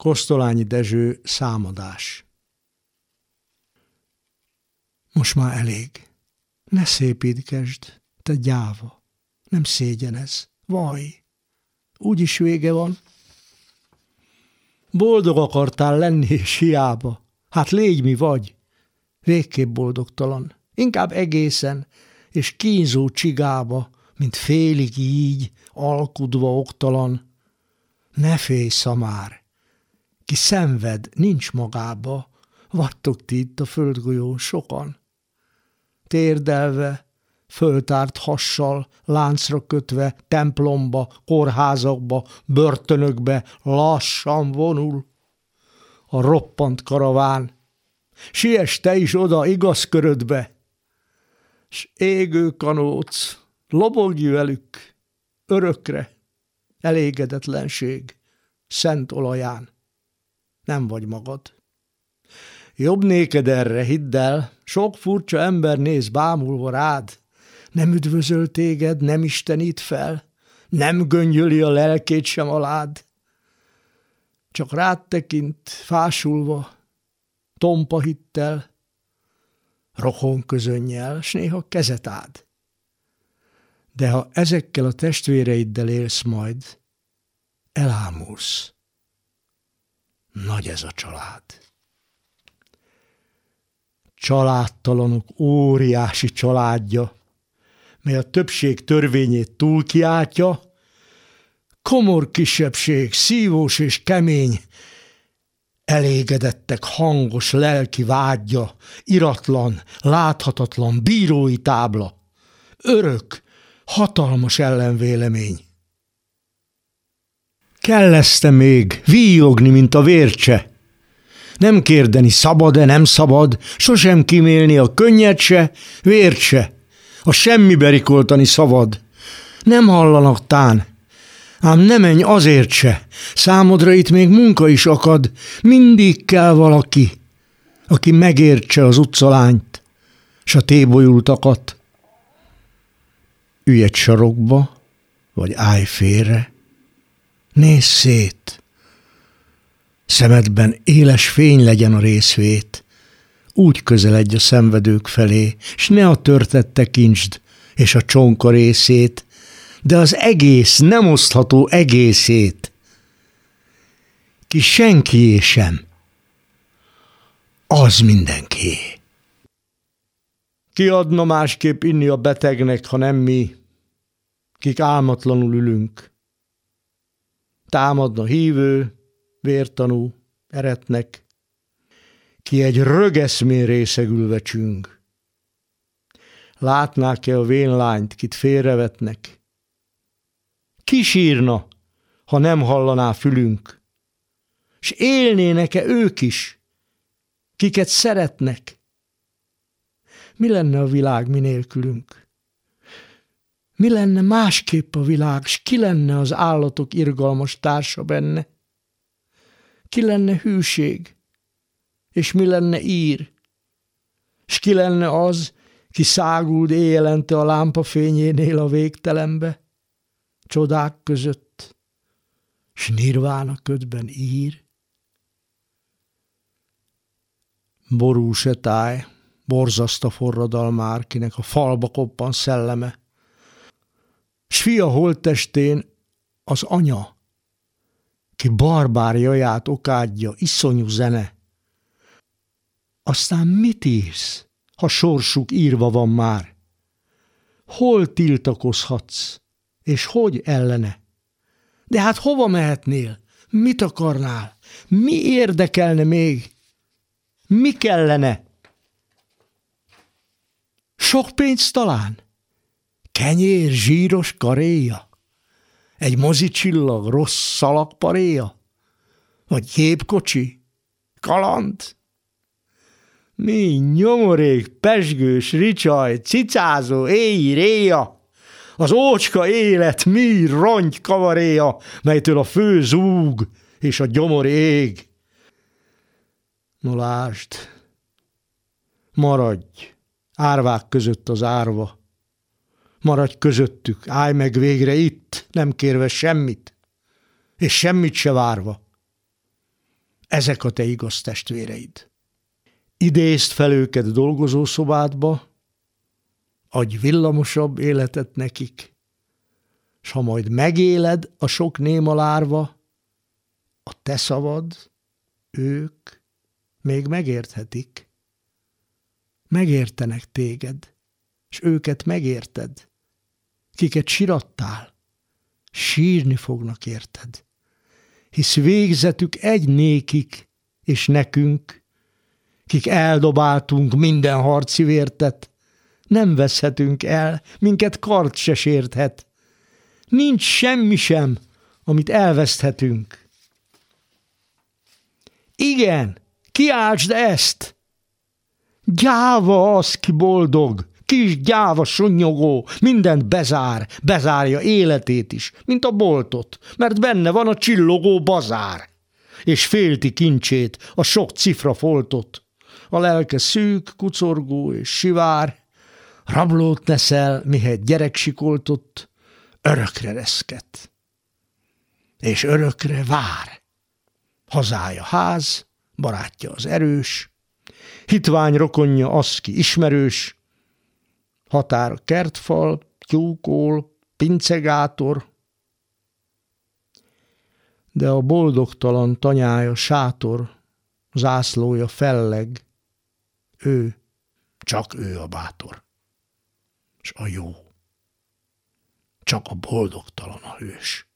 Kosztolányi Dezső számadás Most már elég. Ne szépítgesd, te gyáva. Nem szégyenez. Vaj. Úgyis vége van. Boldog akartál lenni, és hiába. Hát légy mi vagy. Végképp boldogtalan. Inkább egészen, és kínzó csigába, mint félig így, alkudva oktalan. Ne félj, szamár! Ki szenved, nincs magába, vagytok ti itt a földgolyón sokan. Térdelve, föltárt hassal, láncra kötve, templomba, kórházakba, börtönökbe lassan vonul. A roppant karaván. Siess te is oda igaz körödbe, s égő kanóc, lobogj velük, örökre, elégedetlenség, szent olaján. Nem vagy magad. Jobb néked erre, hidd el, sok furcsa ember néz bámulva rád, nem üdvözöl téged, nem istenít fel, nem göngyöli a lelkét sem alád. Csak rád tekint, fásulva, tompa hittel, rokon közönnyel, s néha kezet ád. De ha ezekkel a testvéreiddel élsz majd, elámulsz. Nagy ez a család. Családtalanok óriási családja, mely a többség törvényét túlkiáltja, komor kisebbség, szívós és kemény, elégedettek hangos lelki vágyja, iratlan, láthatatlan bírói tábla, örök, hatalmas ellenvélemény. Kell ezt még víjogni, mint a vércse, nem kérdeni szabad-e, nem szabad, sosem kimélni a könnyed se, vért se, a semmi berikoltani szavad. Nem hallanak tán, ám ne menj azért se, számodra itt még munka is akad, mindig kell valaki, aki megértse az utcalányt, s a tébolyultakat. Ülj egy sarokba, vagy állj félre, nézz szét, szemedben éles fény legyen a részvét, úgy közeledj a szenvedők felé, s ne a törtet tekintsd, és a csonka részét, de az egész, nem osztható egészét. Ki senkié sem, az mindenki. Ki adna másképp inni a betegnek, ha nem mi, kik álmatlanul ülünk. Támadna hívő, vértanú, eretnek, ki egy rögeszmén részegülve csüng. Látnák-e a vénlányt, kit félrevetnek? Ki sírna, ha nem hallaná fülünk? S élnének-e ők is, kiket szeretnek? Mi lenne a világ minélkülünk? Mi lenne másképp a világ, s ki lenne az állatok irgalmas társa benne? Ki lenne hűség? És mi lenne ír? És ki lenne az, ki száguld éjjelente a lámpa fényénél a végtelenbe, csodák között, s nirván a ködben ír? Ború se táj, borzaszt a forradalmár, kinek a falba koppan szelleme, s fia holttestén az anya, ki barbár jaját okádja, iszonyú zene. Aztán mit írsz, ha sorsuk írva van már? Hol tiltakozhatsz, és hogy ellene? De hát hova mehetnél? Mit akarnál? Mi érdekelne még? Mi kellene? Sok pénz talán? Kenyér zsíros karéja? Egy mozicsillag rossz szalagparéja? Vagy képkocsi? Kaland? Mi nyomorék, pesgős, ricsaj, cicázó, éj, réja, az ócska élet mi rongy kavaréja, melytől a fő zúg és a gyomor ég. No maradj, árvák között az árva, maradj közöttük, állj meg végre itt, nem kérve semmit, és semmit se várva. ezek a te igaz testvéreid. Idézd fel őket dolgozószobádba, adj villamosabb életet nekik, s ha majd megéled a sok néma lárva, a te szavad, ők még megérthetik. Megértenek téged, és őket megérted. Kiket sirattál, sírni fognak érted. Hisz végzetük egy nékik, és nekünk, kik eldobáltunk minden harci vértet, nem veszhetünk el, minket kart se sérthet. Nincs semmi sem, amit elveszthetünk. Igen, kiáltsd ezt! Gyáva az, ki boldog, kis gyáva sunyogó, mindent bezár, bezárja életét is, mint a boltot, mert benne van a csillogó bazár, és félti kincsét, a sok cifra foltot. A lelke szűk, kucorgó és sivár, rablót neszel, mihet gyerek sikoltott, örökre reszket, és örökre vár. Hazája ház, barátja az erős, hitvány rokonja az, ki ismerős, határ kertfal, tyúkol, pincegátor, de a boldogtalan tanyája sátor, zászlója felleg, ő, csak ő a bátor, és a jó, csak a boldogtalan a hős.